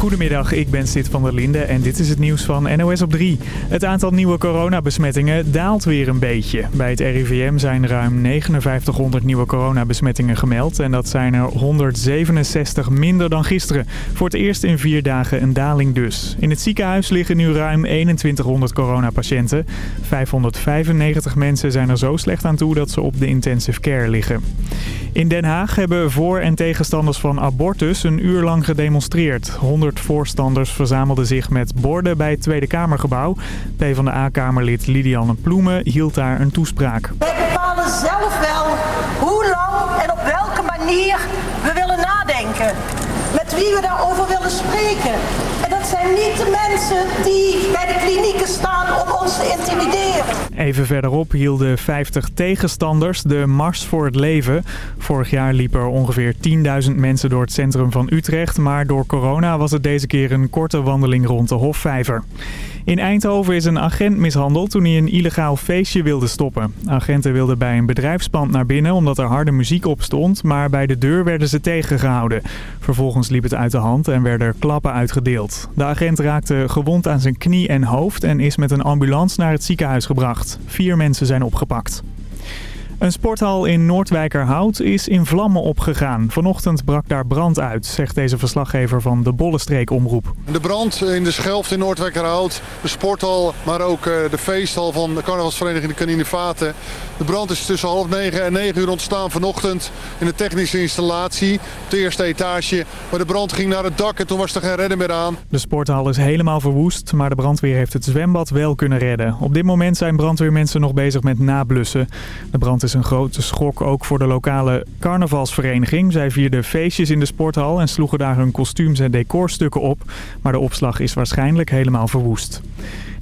Goedemiddag, ik ben Sid van der Linde en dit is het nieuws van NOS op 3. Het aantal nieuwe coronabesmettingen daalt weer een beetje. Bij het RIVM zijn ruim 5900 nieuwe coronabesmettingen gemeld en dat zijn er 167 minder dan gisteren. Voor het eerst in vier dagen een daling dus. In het ziekenhuis liggen nu ruim 2100 coronapatiënten. 595 mensen zijn er zo slecht aan toe dat ze op de intensive care liggen. In Den Haag hebben voor- en tegenstanders van abortus een uur lang gedemonstreerd. 100 voorstanders verzamelden zich met borden bij het Tweede Kamergebouw. PvdA-kamerlid Lidianne Ploemen hield daar een toespraak. Wij bepalen zelf wel hoe lang en op welke manier we willen nadenken. Met wie we daarover willen spreken. Dat zijn niet de mensen die bij de klinieken staan om ons te intimideren. Even verderop hielden 50 tegenstanders de Mars voor het Leven. Vorig jaar liepen er ongeveer 10.000 mensen door het centrum van Utrecht. Maar door corona was het deze keer een korte wandeling rond de Hofvijver. In Eindhoven is een agent mishandeld toen hij een illegaal feestje wilde stoppen. Agenten wilden bij een bedrijfspand naar binnen omdat er harde muziek op stond, maar bij de deur werden ze tegengehouden. Vervolgens liep het uit de hand en werden er klappen uitgedeeld. De agent raakte gewond aan zijn knie en hoofd en is met een ambulance naar het ziekenhuis gebracht. Vier mensen zijn opgepakt. Een sporthal in Noordwijkerhout is in vlammen opgegaan. Vanochtend brak daar brand uit, zegt deze verslaggever van de Bollestreek Omroep. De brand in de Schelft in Noordwijkerhout, de sporthal, maar ook eh, de feesthal van de carnavalsvereniging de Canine Vaten. De brand is tussen half negen en negen uur ontstaan vanochtend in de technische installatie op de eerste etage. Maar de brand ging naar het dak en toen was er geen redden meer aan. De sporthal is helemaal verwoest, maar de brandweer heeft het zwembad wel kunnen redden. Op dit moment zijn brandweermensen nog bezig met nablussen. De brand is een grote schok ook voor de lokale carnavalsvereniging. Zij vierden feestjes in de sporthal en sloegen daar hun kostuums en decorstukken op. Maar de opslag is waarschijnlijk helemaal verwoest.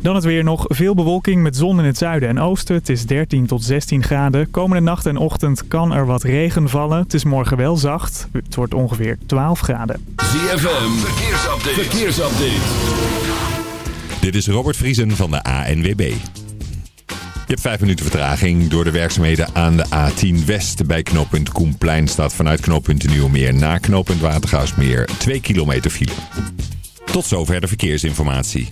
Dan het weer nog. Veel bewolking met zon in het zuiden en oosten. Het is 13 tot 16 graden. Komende nacht en ochtend kan er wat regen vallen. Het is morgen wel zacht. Het wordt ongeveer 12 graden. ZFM, verkeersupdate. verkeersupdate. Dit is Robert Vriesen van de ANWB. Je hebt vijf minuten vertraging door de werkzaamheden aan de A10 West. Bij knooppunt Koenplein staat vanuit knooppunt Nieuwmeer na knooppunt Watergaasmeer 2 kilometer file. Tot zover de verkeersinformatie.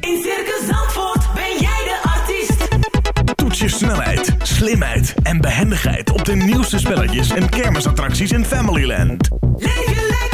In Circus Zandvoort ben jij de artiest. Toets je snelheid, slimheid en behendigheid op de nieuwste spelletjes en kermisattracties in Familyland. Leef lekker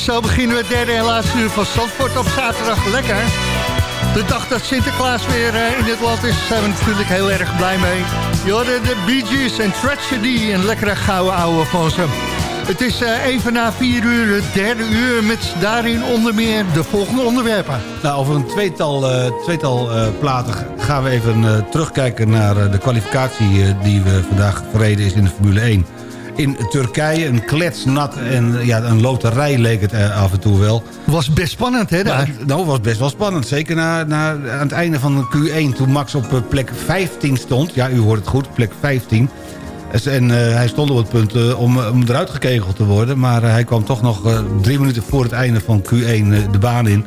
En zo beginnen we het derde en laatste uur van Zandvoort op zaterdag. Lekker. De dag dat Sinterklaas weer eh, in het land is, zijn we natuurlijk heel erg blij mee. Je de Bee Gees en Tragedy, een lekkere gouden ouwe van ze. Het is eh, even na vier uur, het derde uur, met daarin onder meer de volgende onderwerpen. Nou, over een tweetal, eh, tweetal platen gaan we even terugkijken naar de kwalificatie die we vandaag verreden is in de Formule 1. In Turkije, een kletsnat en ja, een loterij leek het eh, af en toe wel. Was best spannend, hè? Daar. Ja, nou, was best wel spannend. Zeker na, na, aan het einde van Q1, toen Max op eh, plek 15 stond. Ja, u hoort het goed, plek 15. Dus- En eh, hij stond op het punt om, om eruit gekegeld te worden. Maar hij kwam toch nog drie minuten voor het einde van Q1 eh, de baan in...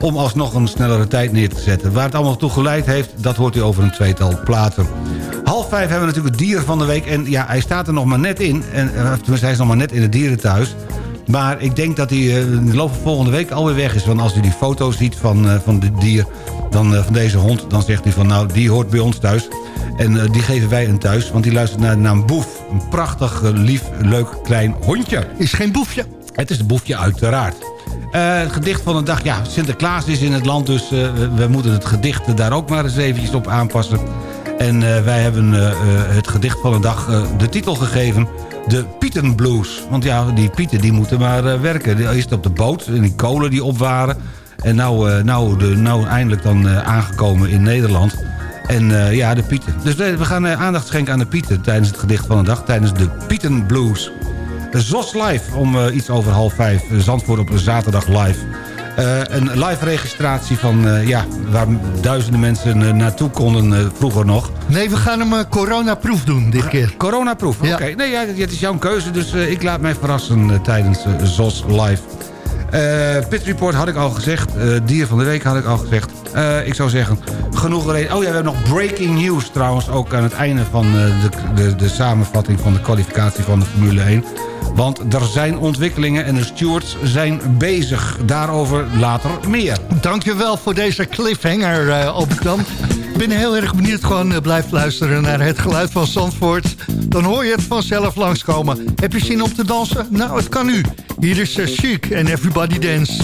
om alsnog een snellere tijd neer te zetten. Waar het allemaal toe geleid heeft, dat hoort u over een tweetal platen. Half vijf hebben we natuurlijk het dier van de week. En ja, hij staat er nog maar net in. En, eh, tenminste, hij is nog maar net in het dierenthuis. Maar ik denk dat hij eh, in de loop van volgende week alweer weg is. Want als u die foto ziet van, eh, van dit dier, dan, van deze hond... dan zegt hij van nou, die hoort bij ons thuis. En die geven wij een thuis, want die luistert naar de naam Boef. Een prachtig, lief, leuk klein hondje. Is geen boefje. Het is een boefje uiteraard. Eh, het gedicht van de dag, ja, Sinterklaas is in het land... dus eh, we- moeten het gedicht daar ook maar eens eventjes op aanpassen. En eh, wij hebben het gedicht van de dag de titel gegeven... De Pietenblues. Want ja, die Pieten die moeten maar werken. Eerst op de boot en die kolen die op waren. En nou, nou, de, nou eindelijk dan aangekomen in Nederland... En ja, de Pieten. Dus we gaan aandacht schenken aan de Pieten... tijdens het gedicht van de dag, tijdens de Pieten Blues. ZOS Live om eh, iets over half vijf. eh, Zandvoort op zaterdag live. Eh, een live registratie van, ja, waar duizenden mensen naartoe konden vroeger nog. Nee, we gaan hem coronaproef doen dit keer. Coronaproef, Ja. oké. Nee, ja, het is jouw keuze, dus ik laat mij verrassen tijdens ZOS Live. Pit Report had ik al gezegd. dier van de week had ik al gezegd. Ik zou zeggen, genoeg reden. Oh ja, we hebben nog breaking news trouwens. Ook aan het einde van de, de, de samenvatting van de kwalificatie van de Formule 1. Want er zijn ontwikkelingen en de stewards zijn bezig. Daarover later meer. Dankjewel voor deze cliffhanger, eh Albert-Jan. Ik ben heel erg benieuwd. Gewoon eh, blijf luisteren naar het geluid van Zandvoort. Dan hoor je het vanzelf langskomen. Heb je zin om te dansen? Nou, het kan nu. Hier is uh, Chic en Everybody Dance.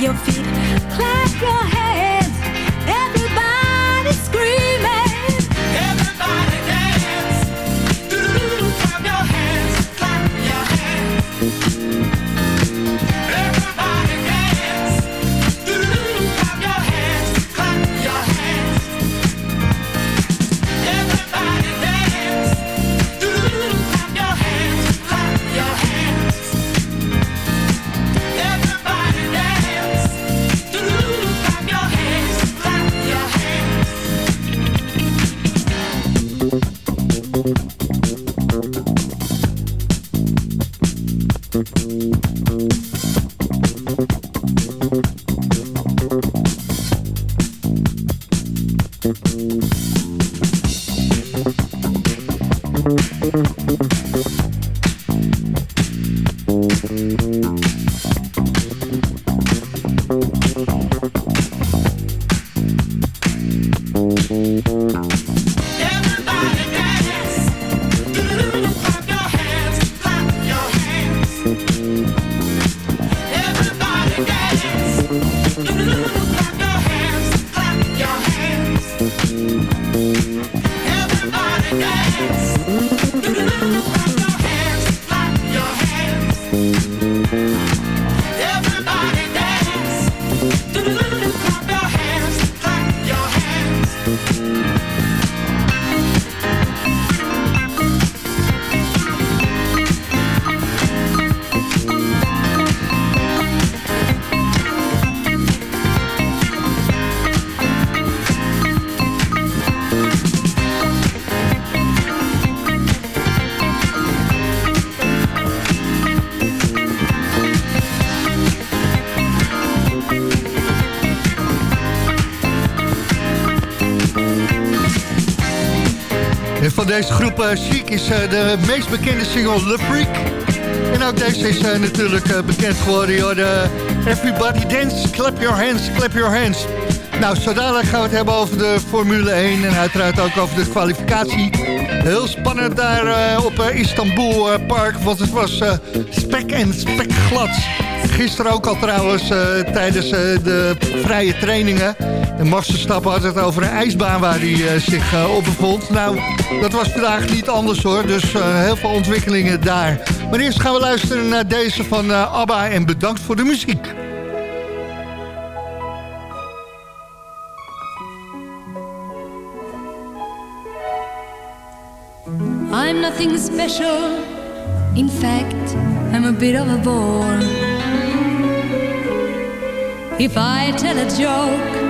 Your feet, clap groep eh, Chic is eh, de meest bekende single Le Freak. En ook deze is eh, natuurlijk bekend geworden. Hoor. De Everybody dance, clap your hands, clap your hands. Nou, zo gaan we het hebben over de Formule 1 en uiteraard ook over de kwalificatie. Heel spannend daar op Istanbul Park, want het was spek en spek glad. Gisteren ook al trouwens tijdens de vrije trainingen. En Max Verstappen had het over een ijsbaan waar hij eh, zich eh, op bevond. Nou, dat was vandaag niet anders hoor, dus eh, heel veel ontwikkelingen daar. Maar eerst gaan we luisteren naar deze van ABBA en bedankt voor de muziek. I'm nothing special. In fact, I'm a bit of a bore. If I tell a joke,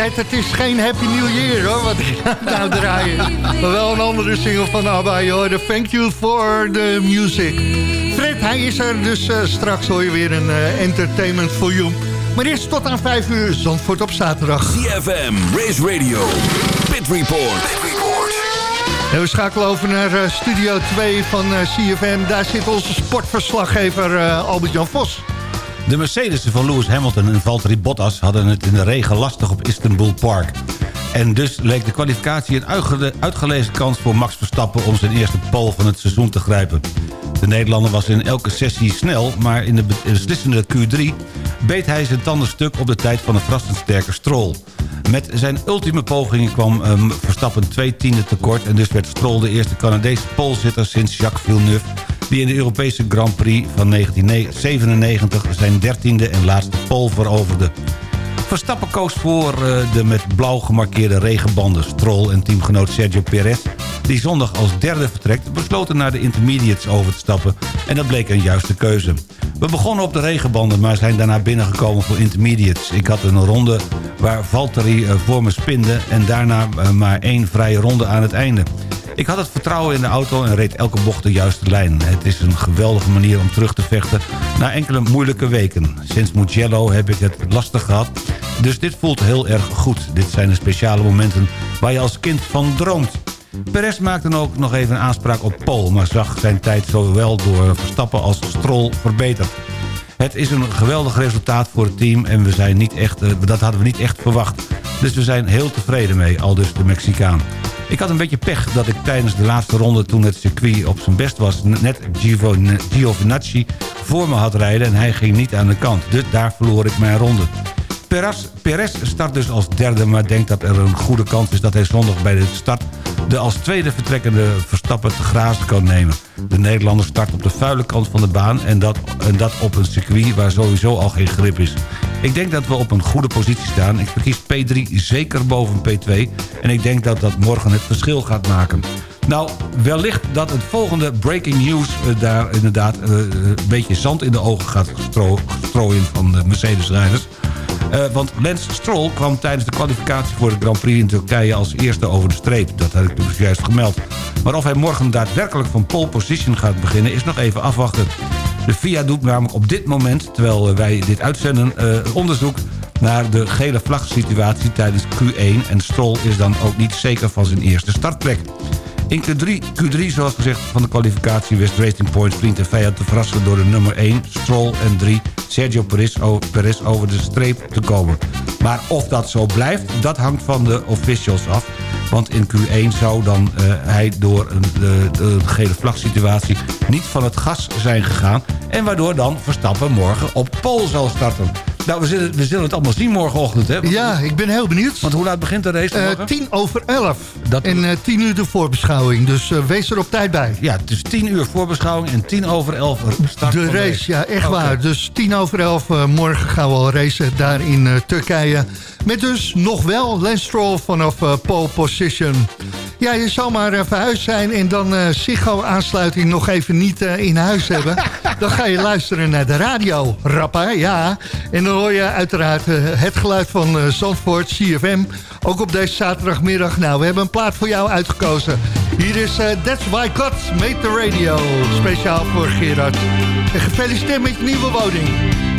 Fred, het is geen Happy New Year, hoor, wat ik nou draaien. Maar wel een andere single van ABBA, hoor. De Thank You for the Music. Fred, hij is er, dus eh, straks hoor je weer een eh, entertainment voor you. Maar eerst tot aan 5 uur, Zandvoort op zaterdag. CFM, Race Radio, Pit Report. En we schakelen over naar eh, Studio 2 van CFM. Daar zit onze sportverslaggever eh, Albert-Jan Vos. De Mercedes van Lewis Hamilton en Valtteri Bottas hadden het in de regen lastig op Istanbul Park. En dus leek de kwalificatie een uitge- uitgelezen kans voor Max Verstappen... om zijn eerste pole van het seizoen te grijpen. De Nederlander was in elke sessie snel, maar in de be- beslissende Q3... beet hij zijn tanden stuk op de tijd van een verrassend sterke Stroll. Met zijn ultieme pogingen kwam ehm, Verstappen twee tienden tekort... en dus werd Stroll de eerste Canadese polezitter sinds Jacques Villeneuve... die in de Europese Grand Prix van 1997 zijn dertiende en laatste pole veroverde. Verstappen koos voor eh, de met blauw gemarkeerde regenbanden. Stroll en teamgenoot Sergio Perez, die zondag als derde vertrekt... besloten naar de intermediates over te stappen en dat bleek een juiste keuze. We begonnen op de regenbanden, maar zijn daarna binnengekomen voor intermediates. Ik had een ronde waar Valtteri eh, voor me spinde... en daarna eh, maar één vrije ronde aan het einde. Ik had het vertrouwen in de auto en reed elke bocht de juiste lijn. Het is een geweldige manier om terug te vechten na enkele moeilijke weken. Sinds Mugello heb ik het lastig gehad, dus dit voelt heel erg goed. Dit zijn de speciale momenten waar je als kind van droomt. Perez maakte dan ook nog even een aanspraak op Pol... maar zag zijn tijd zowel door Verstappen als Stroll verbeterd. Het is een geweldig resultaat voor het team en we zijn niet echt, eh, dat hadden we niet echt verwacht. Dus we zijn heel tevreden mee, al dus de Mexicaan. Ik had een beetje pech dat ik tijdens de laatste ronde... toen het circuit op zijn best was... net Giovin- Giovinazzi voor me had rijden... en hij ging niet aan de kant. Dus daar verloor ik mijn ronde. Perez start dus als derde... maar denkt dat er een goede kans is dat hij zondag bij de start... de als tweede vertrekkende Verstappen te grazen kan nemen. De Nederlander start op de vuile kant van de baan... en dat, en dat op een circuit waar sowieso al geen grip is. Ik denk dat we op een goede positie staan. Ik verkies P3 zeker boven P2. En ik denk dat dat morgen het verschil gaat maken. Nou, wellicht dat het volgende breaking news eh, daar inderdaad eh, een beetje zand in de ogen gaat stro- strooien van de Mercedes-rijders. Eh, want Lance Stroll kwam tijdens de kwalificatie voor de Grand Prix in Turkije als eerste over de streep. Dat had ik dus juist gemeld. Maar of hij morgen daadwerkelijk van pole position gaat beginnen is nog even afwachten. De FIA doet namelijk op dit moment, terwijl wij dit uitzenden, onderzoek naar de gele vlagsituatie tijdens Q1. En Stroll is dan ook niet zeker van zijn eerste startplek. In Q3, Q3, zoals gezegd, van de kwalificatie wist Racing Point vriend en vijand te verrassen door de nummer 1, Stroll en 3, Sergio Perez, Perez over de streep te komen. Maar of dat zo blijft, dat hangt van de officials af. Want in Q1 zou dan eh, hij door een, de, de gele vlagsituatie niet van het gas zijn gegaan. En waardoor dan Verstappen morgen op pole zal starten. Nou, we zullen, we zullen het allemaal zien morgenochtend, hè? Want, Ja, ik ben heel benieuwd. want hoe laat begint de race morgen? tien over elf. Dat- En eh, tien uur de voorbeschouwing. Dus eh, wees er op tijd bij. Ja, het is 10 uur voorbeschouwing en 10 over 11 start De race, ja, echt waar. Dus tien over elf, morgen gaan we al racen daar in Turkije. Met dus nog wel Lance Stroll vanaf pole position. Ja, je zou maar verhuisd zijn en dan eh Ziggo-aansluiting nog even niet in huis hebben. dan ga je luisteren naar de radio, rappa, ja. En dan hoor je uiteraard eh, het geluid van eh, Zandvoort, CFM. Ook op deze zaterdagmiddag. Nou, we hebben een plaat voor jou uitgekozen. Hier is eh, That's Why God Made the Radio. Speciaal voor Gerard. En gefeliciteerd met je nieuwe woning.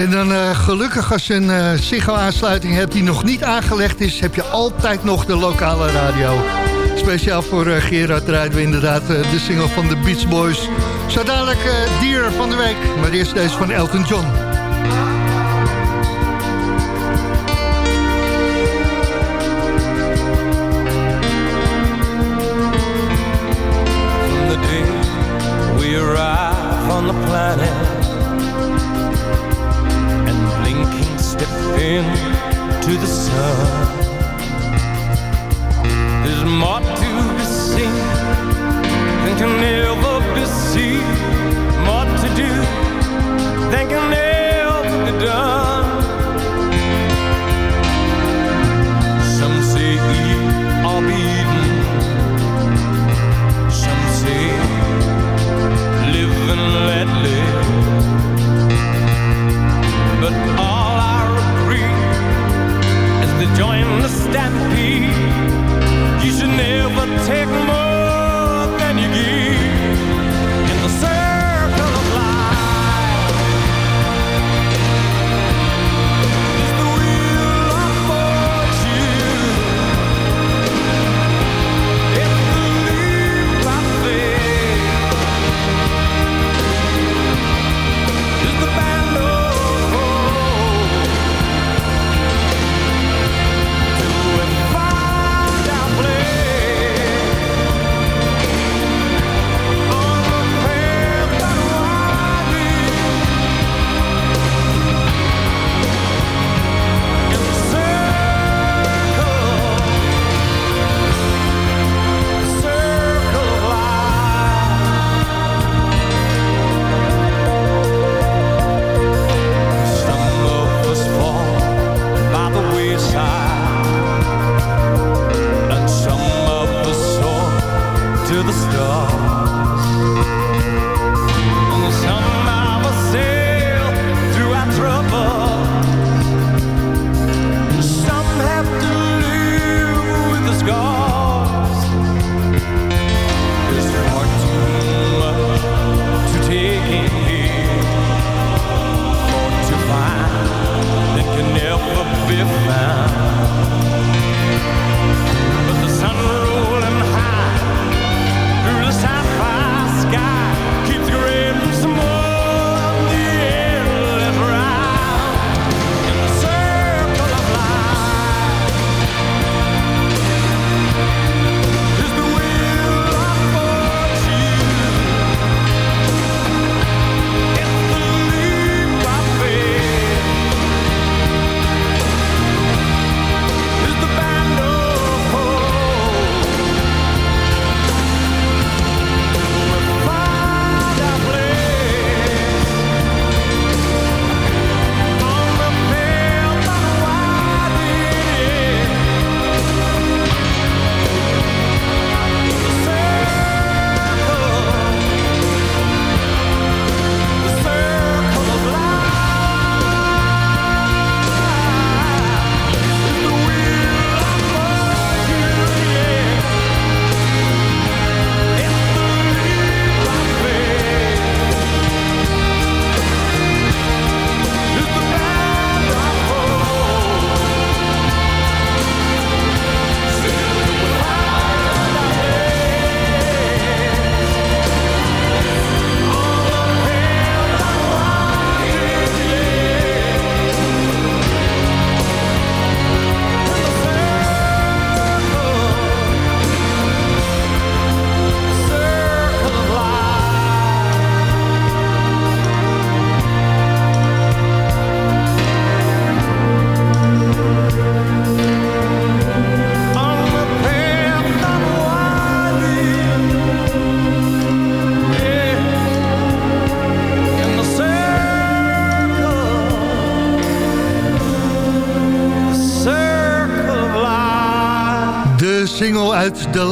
En dan eh, gelukkig als je een eh, uh, Ziggo-aansluiting hebt die nog niet aangelegd is... heb je altijd nog de lokale radio. Speciaal voor uh, Gerard rijden we inderdaad de single van de Beach Boys. Zo dadelijk dier van de week, maar eerst deze van Elton John. From the day we on the planet to the sun. There's more to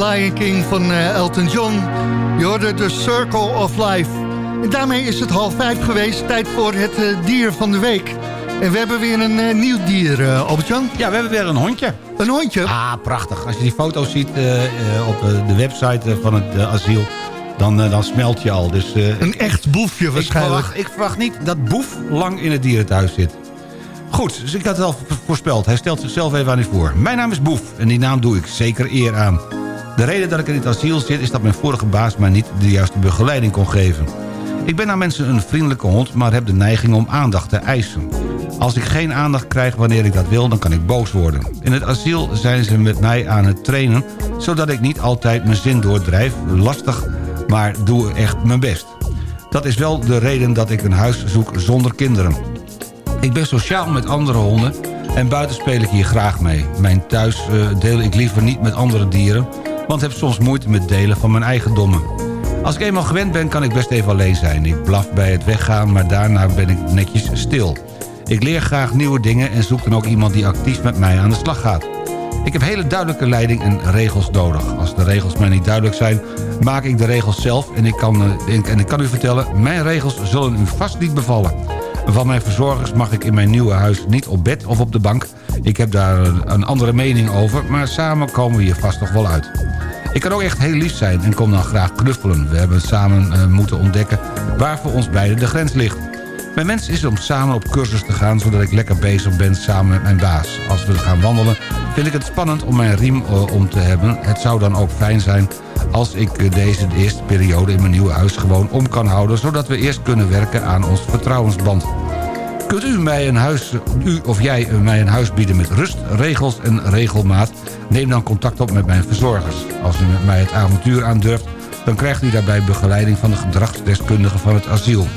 Lion King van eh, Elton John. Je hoorde The Circle of Life. En daarmee is het half vijf geweest. Tijd voor het eh, dier van de week. En we hebben weer een eh, nieuw dier, Albert-Jan. Ja, we hebben weer een hondje. Een hondje? Ah, prachtig. Als je die foto's ziet op de website van het asiel... Dan, dan smelt je al. Dus, Een echt boefje ik, waarschijnlijk. verwacht, ik verwacht niet dat Boef lang in het dierenthuis zit. Goed, dus ik had het al vo- voorspeld. Hij stelt zichzelf even aan u voor. Mijn naam is Boef en die naam doe ik zeker eer aan. De reden dat ik in het asiel zit is dat mijn vorige baas mij niet de juiste begeleiding kon geven. Ik ben naar mensen een vriendelijke hond, maar heb de neiging om aandacht te eisen. Als ik geen aandacht krijg wanneer ik dat wil, dan kan ik boos worden. In het asiel zijn ze met mij aan het trainen... zodat ik niet altijd mijn zin doordrijf. Lastig, maar doe echt mijn best. Dat is wel de reden dat ik een huis zoek zonder kinderen. Ik ben sociaal met andere honden en buiten speel ik hier graag mee. Mijn thuis eh, deel ik liever niet met andere dieren... want heb soms moeite met delen van mijn eigendommen. Als ik eenmaal gewend ben, kan ik best even alleen zijn. Ik blaf bij het weggaan, maar daarna ben ik netjes stil. Ik leer graag nieuwe dingen en zoek dan ook iemand die actief met mij aan de slag gaat. Ik heb hele duidelijke leiding en regels nodig. Als de regels mij niet duidelijk zijn, maak ik de regels zelf... en ik kan, eh, en ik kan u vertellen, mijn regels zullen u vast niet bevallen. Van mijn verzorgers mag ik in mijn nieuwe huis niet op bed of op de bank. Ik heb daar een andere mening over, maar samen komen we hier vast nog wel uit. Ik kan ook echt heel lief zijn en kom dan graag knuffelen. We hebben samen eh, moeten ontdekken waar voor ons beiden de grens ligt. Mijn wens is om samen op cursus te gaan... zodat ik lekker bezig ben samen met mijn baas. Als we gaan wandelen vind ik het spannend om mijn riem eh, om te hebben. Het zou dan ook fijn zijn als ik eh, deze de eerste periode in mijn nieuwe huis gewoon om kan houden... zodat we eerst kunnen werken aan ons vertrouwensband. Kunt u mij een huis, u of jij mij een huis bieden met rust, regels en regelmaat? Neem dan contact op met mijn verzorgers. Als u met mij het avontuur aandurft, dan krijgt u daarbij begeleiding van de gedragsdeskundige van het asiel.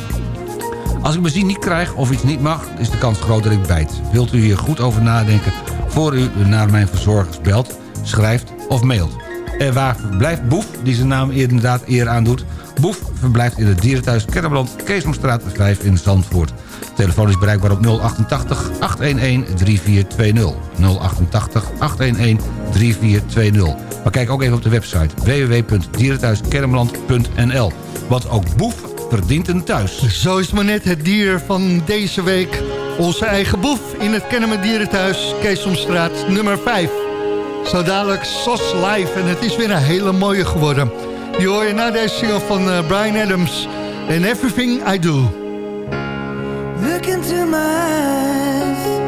Als ik mijn zin niet krijg of iets niet mag, is de kans groot dat ik bijt. Wilt u hier goed over nadenken voor u naar mijn verzorgers belt, schrijft of mailt. En waar verblijft Boef, die zijn naam inderdaad eer aandoet? Boef verblijft in het dierenthuis Kennemerland, Keesomstraat 5 in Zandvoort. Telefoon is bereikbaar op 088 811 3420. 088 811 3420. Maar kijk ook even op de website www.dierenthuiskennemerland.nl. Want ook Boef verdient een thuis. Zo is maar net het dier van deze week. Onze eigen boef in het Kennemer Dierenthuis, Keesomstraat nummer 5. Zo dadelijk SOS Live en het is weer een hele mooie geworden. Die hoor je na deze single van eh, Brian Adams. And Everything I Do. Look into my eyes,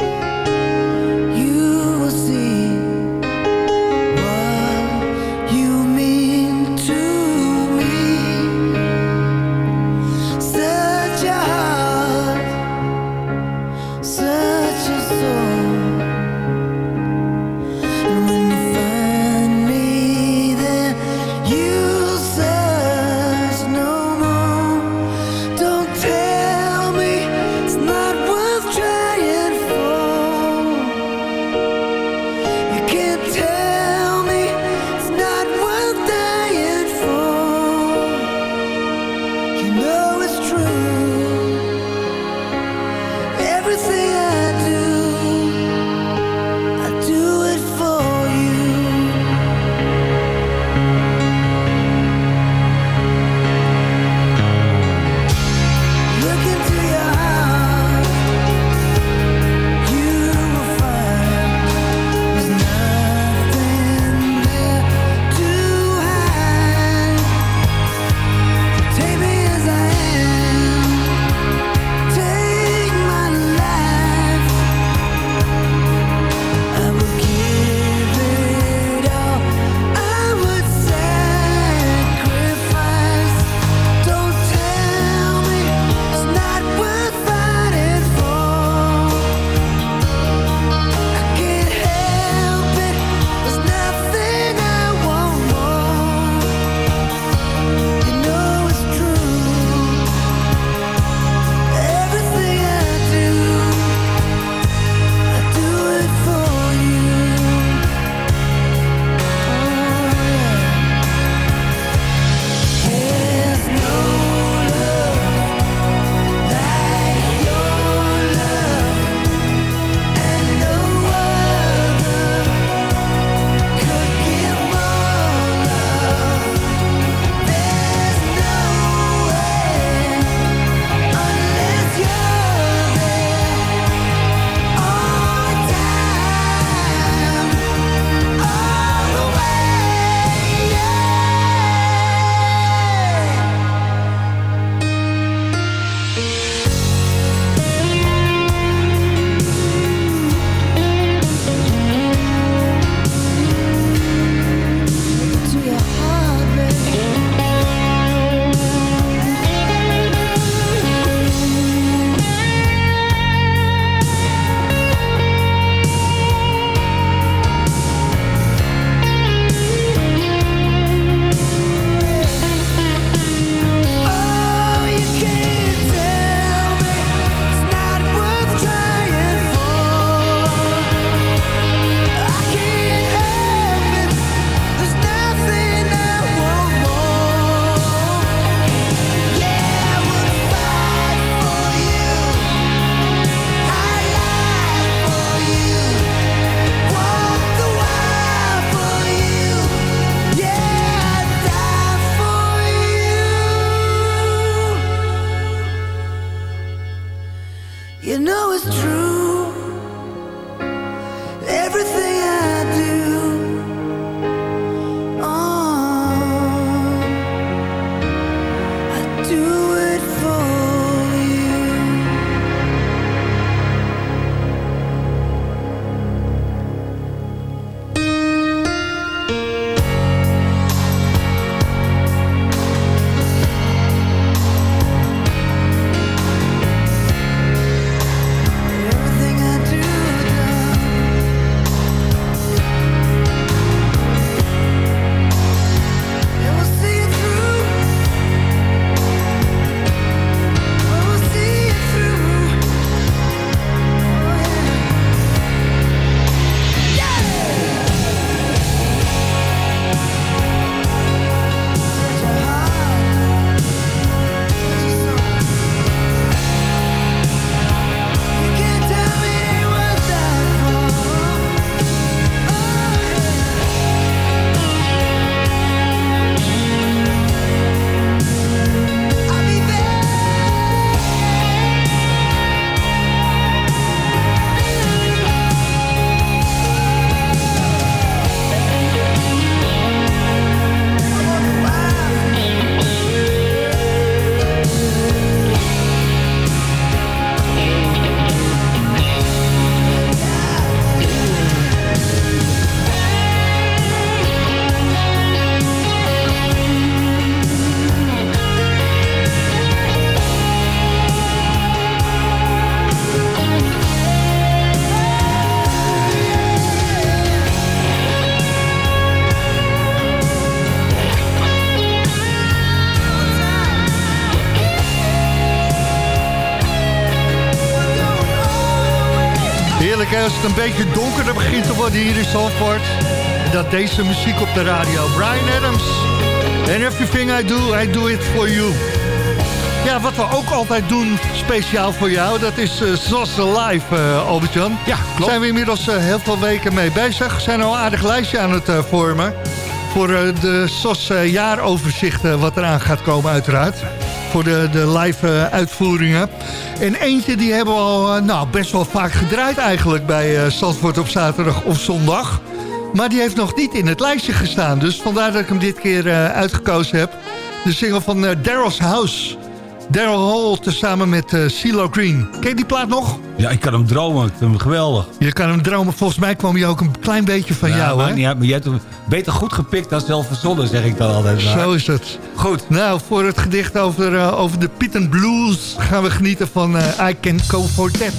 hè, als het een beetje donkerder begint te worden hier in Zandvoort. Dat deze muziek op de radio. Brian Adams. And everything I do, I do it for you. Ja, wat we ook altijd doen, speciaal voor jou, dat is uh, ZOS Live, uh, Albert-Jan. Ja, klopt. Zijn we inmiddels uh, heel veel weken mee bezig. Zijn al een aardig lijstje aan het vormen. Voor de SOS jaaroverzicht wat eraan gaat komen uiteraard. Voor de, de live uitvoeringen. En eentje die hebben we al nou, best wel vaak gedraaid eigenlijk bij Zandvoort op zaterdag of zondag. Maar die heeft nog niet in het lijstje gestaan. Dus vandaar dat ik hem dit keer uitgekozen heb. De single van Daryl's House. Daryl Hall tezamen met uh, CeeLo Green. Ken je die plaat nog? Ja, ik kan hem dromen. Ik vind hem geweldig. Je kan hem dromen. Volgens mij kwam hij ook een klein beetje van ja, jou, hè? Niet, maar je hebt hem beter goed gepikt dan zelf verzonnen, zeg ik dan altijd. Maar. Zo is het. Goed. Nou, voor het gedicht over, uh, over de Pit and Blues... gaan we genieten van uh, I Can Go For That.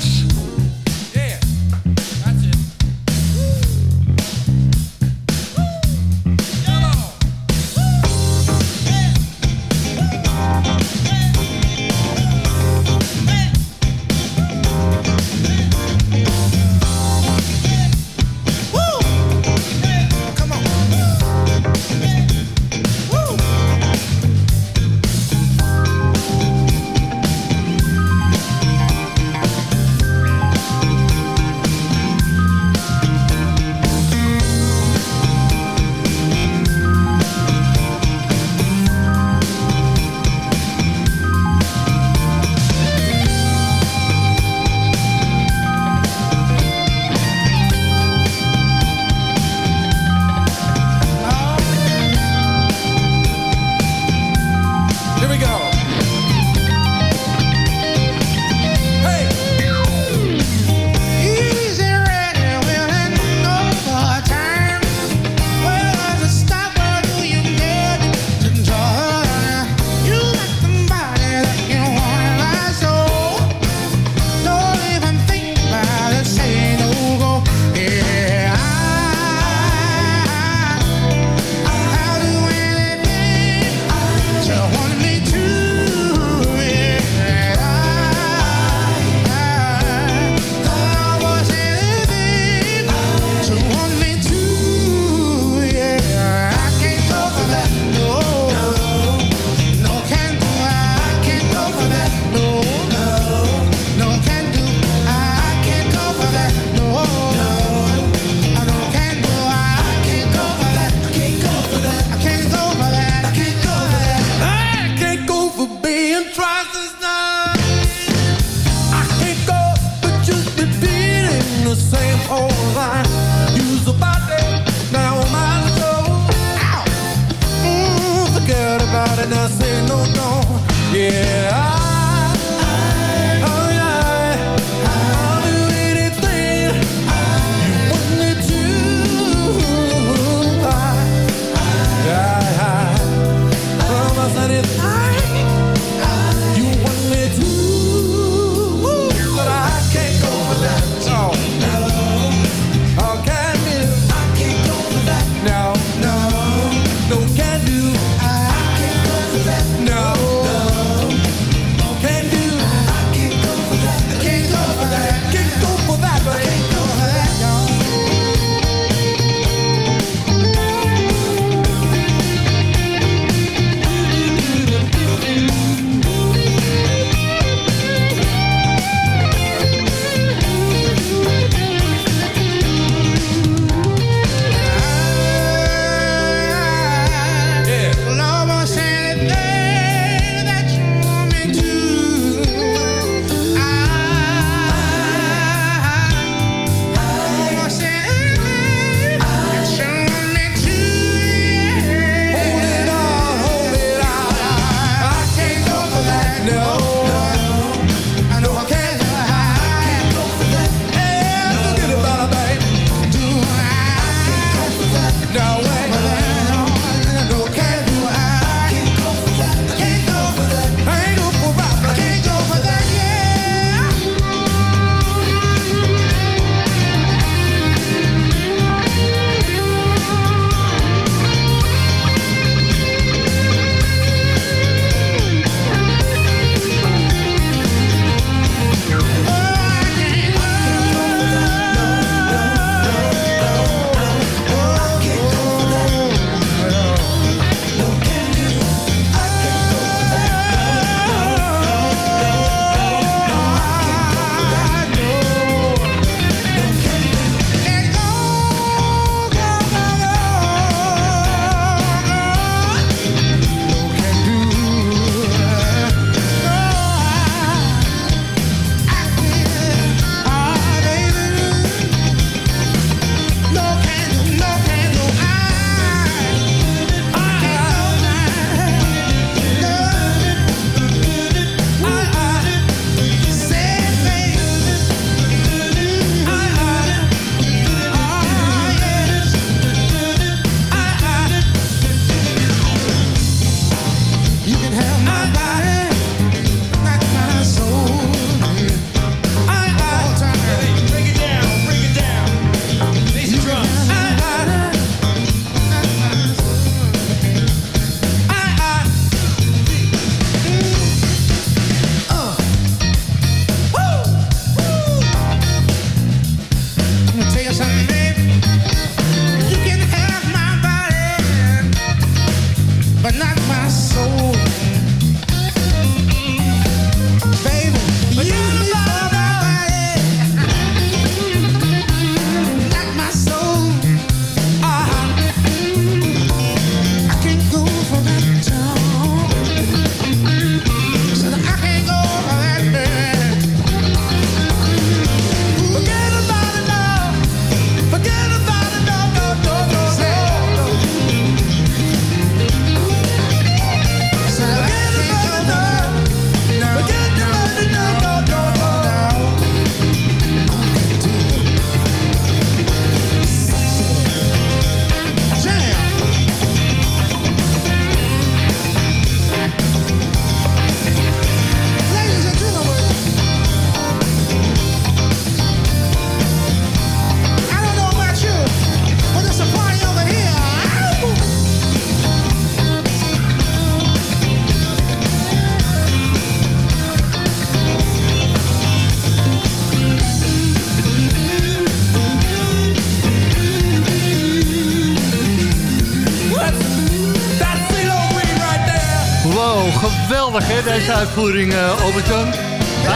Geweldig hè, deze uitvoering, eh Albert-Jan.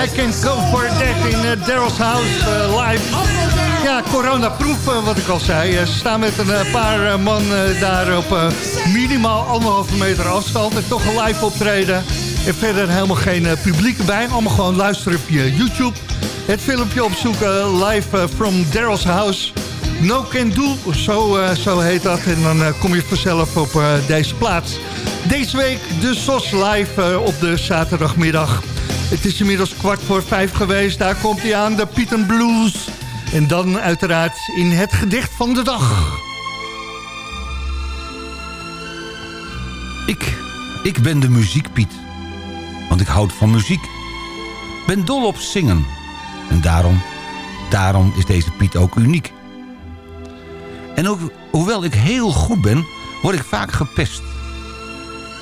I can go for in uh, Daryl's House eh, live. Ja, coronaproof, eh, wat ik al zei. Eh, Ze staan met een eh, paar eh, man eh, daar op eh, minimaal anderhalve meter afstand. En toch een live optreden. En verder helemaal geen eh, publiek erbij. Allemaal gewoon luisteren via YouTube. Het filmpje opzoeken, live eh, from Daryl's House. No Can Do, zo, eh, zo heet dat. En dan eh, kom je vanzelf op eh, deze plaats. Deze week de SOS live op de zaterdagmiddag. Het is inmiddels kwart voor vijf geweest. Daar komt hij aan, de Pieten Blues. En dan uiteraard in het gedicht van de dag. Ik, ik ben de muziekpiet. Want ik houd van muziek. Ben dol op zingen. En daarom, daarom is deze Piet ook uniek. En ook, hoewel ik heel goed ben, word ik vaak gepest.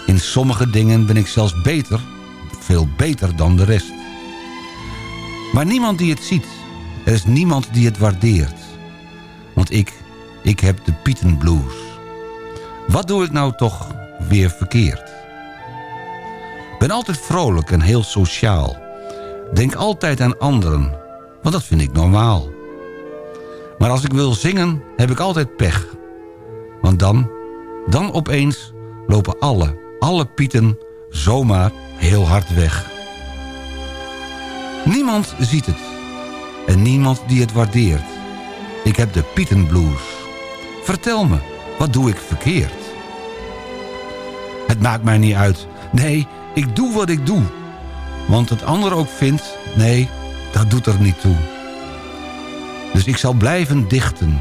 In sommige dingen ben ik zelfs beter, veel beter dan de rest. Maar niemand die het ziet. Er is niemand die het waardeert. Want ik, ik heb de Pietenblues. Wat doe ik nou toch weer verkeerd? Ben altijd vrolijk en heel sociaal. Denk altijd aan anderen, want dat vind ik normaal. Maar als ik wil zingen, heb ik altijd pech. Want dan, dan opeens lopen alle, alle pieten zomaar heel hard weg. Niemand ziet het. En niemand die het waardeert. Ik heb de Pietenblues. Vertel me, wat doe ik verkeerd? Het maakt mij niet uit. Nee, ik doe wat ik doe. Want het ander ook vindt, nee, dat doet er niet toe. Dus ik zal blijven dichten,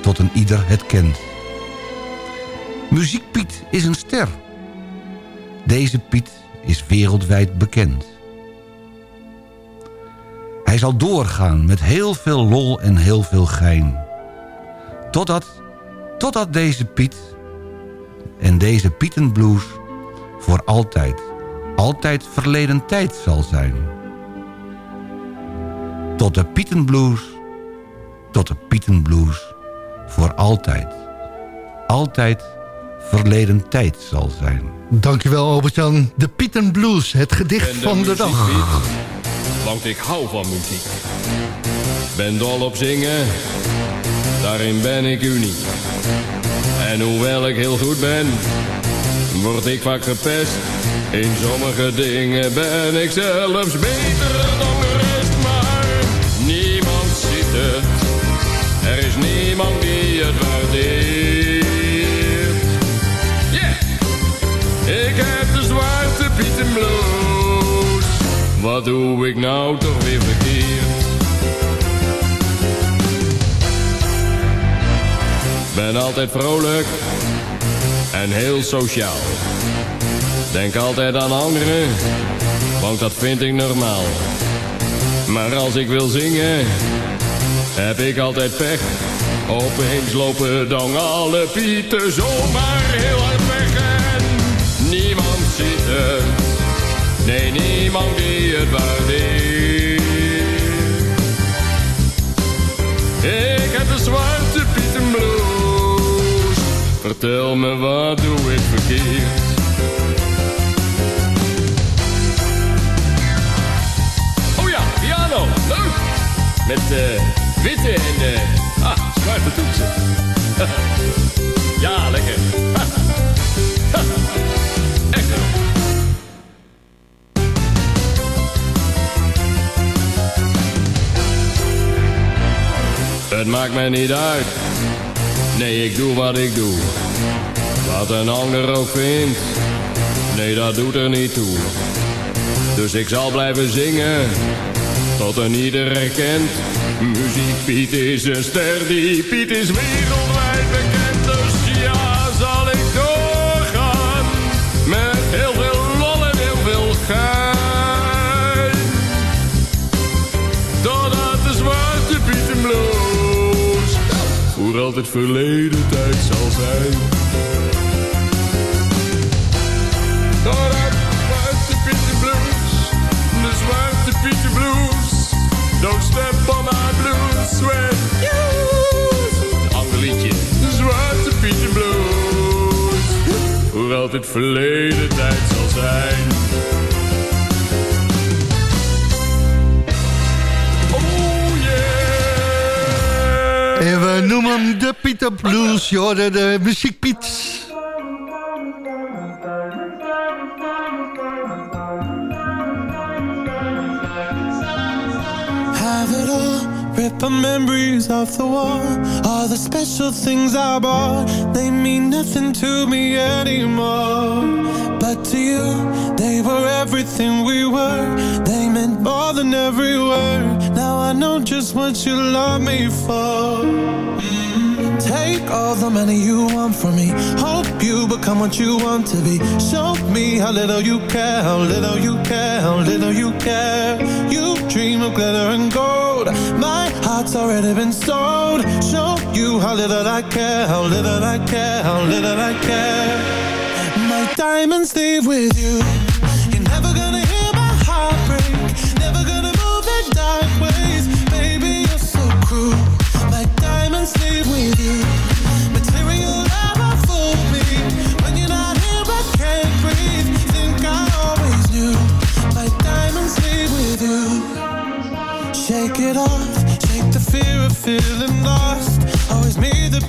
tot een ieder het kent. Muziekpiet is een ster. Deze Piet is wereldwijd bekend. Hij zal doorgaan met heel veel lol en heel veel gein. Totdat, totdat deze Piet en deze Pietenblues voor altijd, altijd verleden tijd zal zijn. Tot de Pietenblues, tot de Pietenblues voor altijd, altijd verleden tijd zal zijn. Dankjewel Albert-Jan. De Pieten Blues, het gedicht van de dag. Want ik hou van muziek. Ben dol op zingen, daarin ben ik uniek. En hoewel ik heel goed ben, word ik vaak gepest. In sommige dingen ben ik zelfs beter dan Wat doe ik nou toch weer verkeerd? Ben altijd vrolijk en heel sociaal. Denk altijd aan anderen, want dat vind ik normaal. Maar als ik wil zingen, heb ik altijd pech. Opeens lopen dan alle pieten zomaar heel hard weg. Nee, niemand die het waardeert. Ik heb de zwarte pietenbloes. Vertel me wat doe ik verkeerd? Oh ja, piano, leuk! Met uh, witte en uh, ah, zwarte toetsen. ja, lekker. Het maakt mij niet uit. Nee, ik doe wat ik doe. Wat een ander ook vindt. Nee, dat doet er niet toe. Dus ik zal blijven zingen. Tot een ieder herkent. Muziek Piet is een ster. Die Piet is wereldwijd altijd verleden tijd zal zijn. Totdat de zwarte Pietenblues, de zwarte Pietenblues, don't step on my blues you... Ander liedje. De zwarte Pietenblues, voor altijd verleden tijd zal zijn. We noemen hem de Pieter Blues. Je hoorde de muziek Piet. have it all. Rip our memories off the wall. All the special things I bought, they mean nothing to me anymore. But to you, were everything we were. They meant more than every word. Now I know just what you love me for. Take all the money you want from me. Hope you become what you want to be. Show me how little you care, how little you care, how little you care. You dream of glitter and gold. My heart's already been sold. Show you how little I care, how little I care, how little I care. My diamonds leave with you.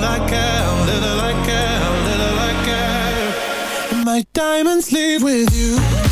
Little I care, little I care, little. My diamonds leave with you.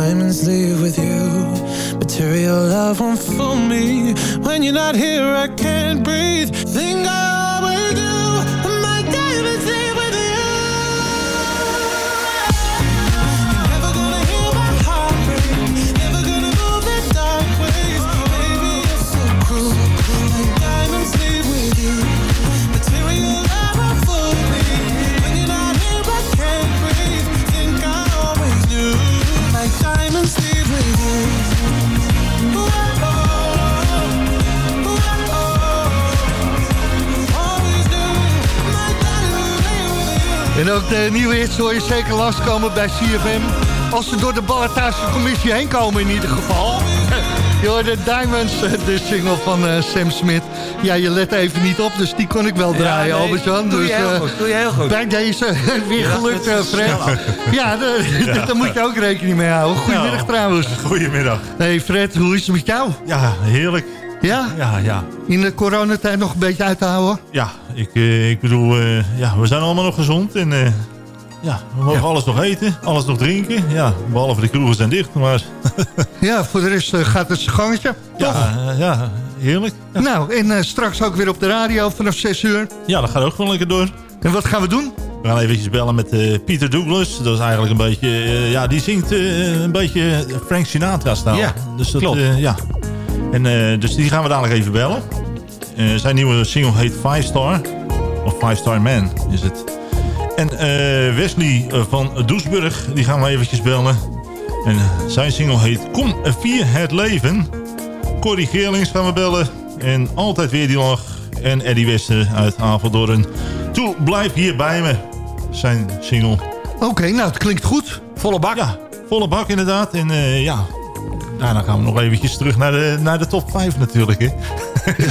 Diamonds leave with you. Material love won't fool me. When you're not here, I can't ook de nieuwe hits hoor je zeker langskomen bij CFM. Als ze door de ballotagecommissie heen komen in ieder geval. Je hoorde Diamonds, eh, de single van eh, Sam Smith. Ja, je let even niet op, dus die kon ik wel draaien, nee, Albert-Jan. doe Dus, heel eh, goed, doe je heel goed. Bij deze weer Ja, gelukt, Fred. Ja, de- daar moet je ook rekening mee houden. Goedemiddag Nou, trouwens. Goedemiddag. Hey Fred, hoe is het met jou? Ja, heerlijk. Ja? Ja, ja. In de coronatijd nog een beetje uit te houden? Ja, ik, eh, ik bedoel, eh, ja, we zijn allemaal nog gezond. En eh, ja, we mogen alles nog eten, alles nog drinken. Ja, behalve de kroegen zijn dicht, maar... Ja, voor de rest gaat het zijn gangetje. Toch? Ja, ja heerlijk. Ja. Nou, en straks ook weer op de radio vanaf 6 uur. ja, dat gaat ook wel lekker door. En wat gaan we doen? We gaan eventjes bellen met eh, Peter Douglas. Dat is eigenlijk een beetje... ja, die zingt een beetje Frank Sinatra-stijl. Ja, dus dat, klopt. ja. En, dus die gaan we dadelijk even bellen. Eh, zijn nieuwe single heet Five Star. Of Five Star Man is het. En eh, Wesley eh, van Doesburg, die gaan we eventjes bellen. En zijn single heet Kom via het leven. Corrie Geerlings gaan we bellen. En altijd weer die lach. En Eddie Wester uit Apeldoorn. Toe, blijf hier bij me. Zijn single. Oké, nou, het klinkt goed. Volle bak. Ja, volle bak inderdaad. En ja, daarna gaan we nog eventjes terug naar de, naar de top 5 natuurlijk. Hè. De,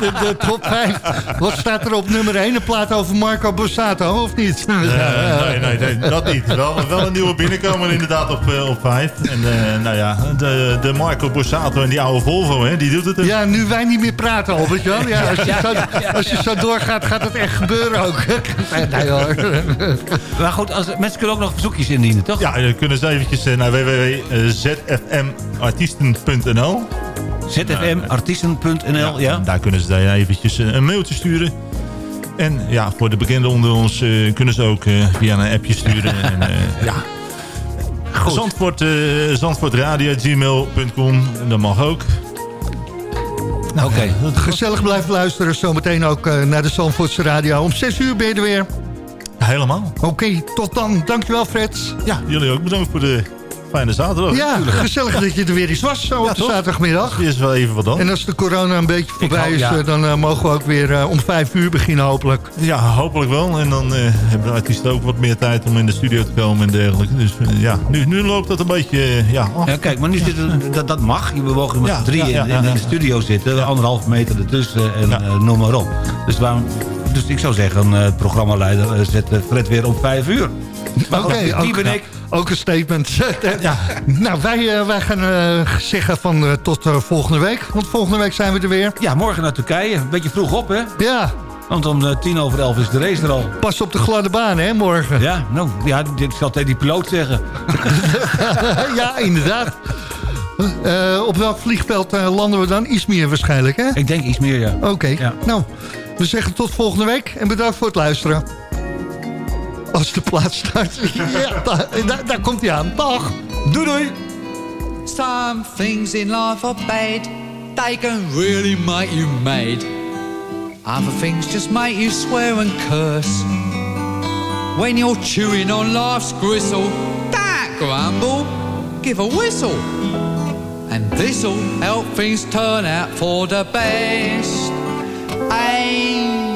de, de top 5. Wat staat er op nummer 1? Een plaat over Marco Borsato, of niet? Eh, nee, nee, nee, dat niet. Wel, wel een nieuwe binnenkomer inderdaad op, eh, op 5. En eh, nou ja, de, de Marco Borsato en die oude Volvo, hè, die doet het. Ja, nu wij niet meer praten, Albert Jan. Ja, als, je zo, als je zo doorgaat, gaat het echt gebeuren ook. Nee, hoor. Maar goed, als, mensen kunnen ook nog verzoekjes indienen, toch? Ja, dan kunnen ze eventjes eh, naar www.zfmartiesten.nl zfmartiesten.nl, ja. Daar kunnen ze daar eventjes eh, een mailtje sturen. En ja, voor de bekenden onder ons eh, kunnen ze ook eh, via een appje sturen. en, eh, ja. Zandvoort, eh zandvoortradio.gmail.com, dat mag ook. Nou, Oké. Gezellig blijven luisteren. Zometeen ook eh, naar de Zandvoortse Radio. Om 6 uur ben je er weer. Helemaal. Oké, tot dan. Dankjewel, Fred. Ja, jullie ook bedankt voor de fijne zaterdag. Ja, gezellig dat je er weer eens was zo op de toch? zaterdagmiddag. Is wel even wat dan. En als de corona een beetje voorbij hou- is, ja. eh, dan eh, mogen we ook weer eh, om 5 uur beginnen hopelijk. Ja, hopelijk wel. En dan eh, hebben de artiesten ook wat meer tijd om in de studio te komen en dergelijke. Dus ja, nu, nu loopt dat een beetje ja, af. Ja, kijk, maar nu zit het, dat, dat mag. We mogen met ja, in, in de studio zitten. Anderhalf meter ertussen en Ja. eh, noem maar op. Dus, waarom, dus ik zou zeggen, eh programmaleider, zet Fred weer om vijf uur. Maar Oké, ook- ben ik? Ook een statement. Ja. Nou, wij, eh, wij gaan eh, zeggen van eh, tot volgende week. Want volgende week zijn we er weer. Ja, morgen naar Turkije. Een beetje vroeg op, hè? Ja, Want om tien over elf is de race er al. pas op de gladde baan, hè, morgen. Ja, nou, ja, dit zal tegen die piloot zeggen. ja, inderdaad. Op welk vliegveld landen we dan? Izmir waarschijnlijk, hè? Ik denk iets meer, ja. Oké, Ja. nou, we zeggen tot volgende week en bedankt voor het luisteren. Als de start. ja, daar, daar, daar komt hij aan. Dag. Doei, doei! Some things in life are bad, they can really make you mad. Other things just make you swear and curse. When you're chewing on life's gristle, don't grumble, give a whistle. And this'll help things turn out for the best. And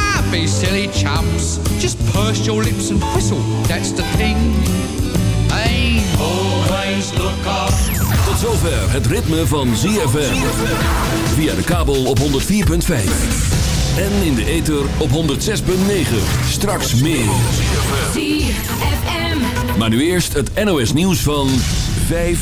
be silly chumps. Just purse your lips and whistle, that's the thing. Hey, always look up. Tot zover het ritme van ZFM. Via de kabel op 104.5. En in de ether op 106.9. Straks meer. ZFM. Maar nu eerst het NOS nieuws van 5